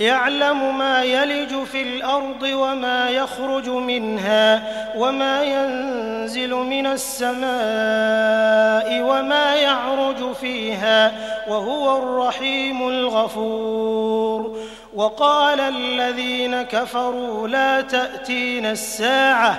يعلم ما يلج في الأرض وما يخرج منها وما ينزل من السماء وما يعرج فيها وهو الرحيم الغفور. وقال الذين كفروا لا تأتينا الساعة